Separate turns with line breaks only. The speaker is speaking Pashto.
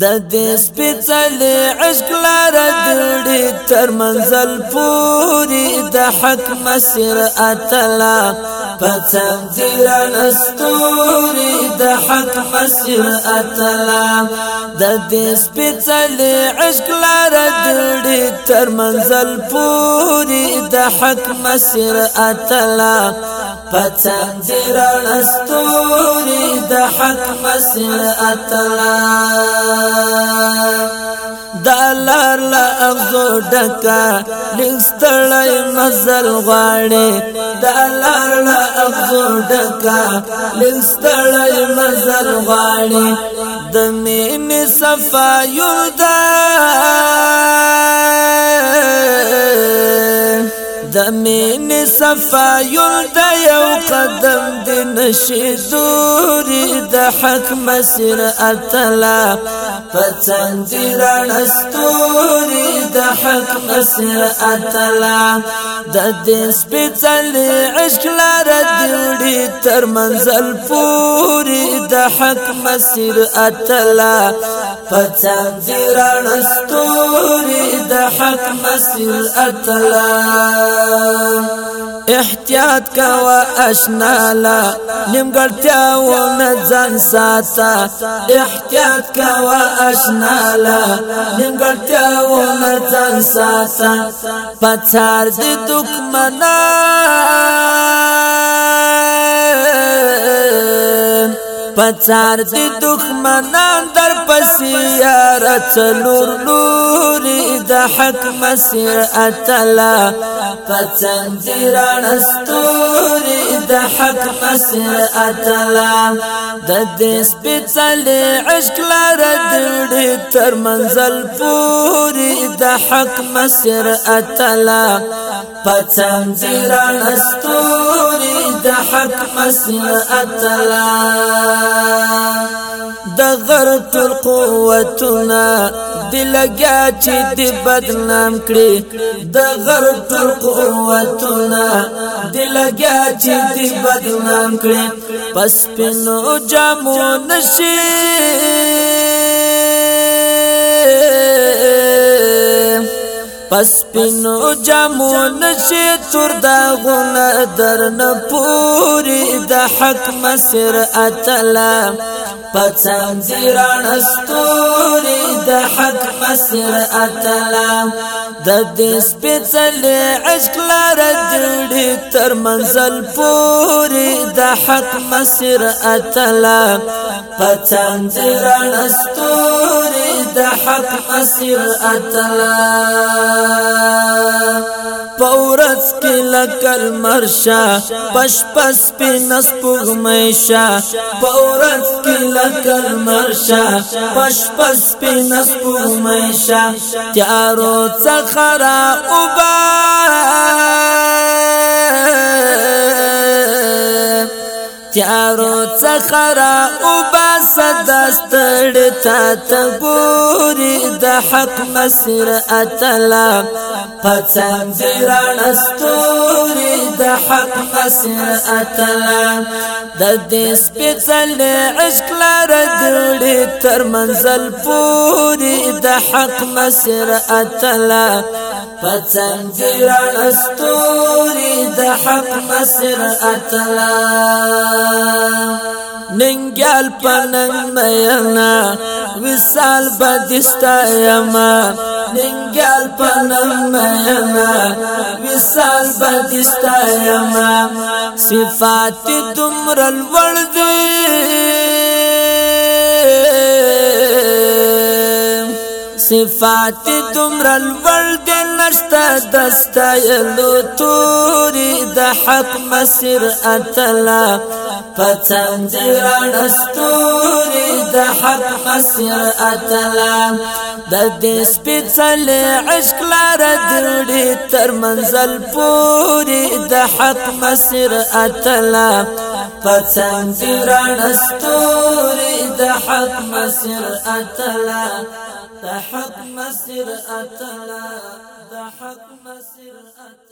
د دې سپېڅلې عشق لار دړې تر منزل پوری د حق مسیر اتلا پڅم زیران استوري د حق مسیر اتلا د دې سپېڅلې عشق لار دړې تر منزل پوری د حق مسیر اتلا پتن دیر استوری د حق مسیر اتلا دالار لا اغزو ډکا لستړی مزل غاړي دالار لا اغزو ډکا لستړی مزل غاړي د مين صفایو دا د صفا صفایل د یو قدم نشي دوری د حق مسیر اتلا پتن دیران استوری د حق مسیر اتلا د دې سپېڅل عشق لار دیوړي تر منزل فوري د حق مسیر اتلا پتن دیران استوری د حق مسیر اتلا احتیاط کوا اشنا لا نیمګړتیا و نه ځان ساته احتیاط کوا اشنا لا نیمګړتیا و نه ځان ساته پڅار دې دښمنان پڅار دي دښمنان در پسې یار څلور نور د حق مسیر اتلا پڅان دي رانستور د حق مسیر اتلا د دې سپېڅل عشق لار دړې تر منزل پوری د حق مسیر اتلا پڅان دي رانستور د حق اصل اتلا د غر ټول قوتنا دلګا چې د بدنام کړي د غر ټول قوتنا دلګا چې د بدنام کړي پس پنو جامو نشي پس پینو جامو نشی تر دا غونه در نپوری د حق مسر اتلا پڅان زیران استور عصر اتلا د دې سپېڅلې عشق لار جوړې تر منزل پورې د حق مسیر اتلا پتان درن استوري د حق مسیر اتلا پورس کې لکل مرشا پش پس په نسپغ مېشا پورس لکل مرشا پش پس پی نسپو میشا تیارو چخرا اوبا تیارو څخرا او باس دستړ تا ته ګوري د حق مسر اتلا پڅان زران استوري د حق مسر اتلا د دې سپېڅل عشق لار دړې تر منزل پوری د حق مسر اتلا پڅن دی رڼا ستوري د حق مسر اتلا ننګال پنن مینا وصال بدستا یما ننګال پنن مینا وصال بدستا یما صفات تمرل ورځي صفات تمر الورد نشتا دستا يلو توري دا حق مسير اتلا پتن ځران ستوري دا حق مسير اتلا د دې سپېڅلې عشق لار دړې تر منزل پورې دا حق مسير اتلا پتن ځران ستوري حق مسير اتلا د حق مسیر اتلا د حق اتلا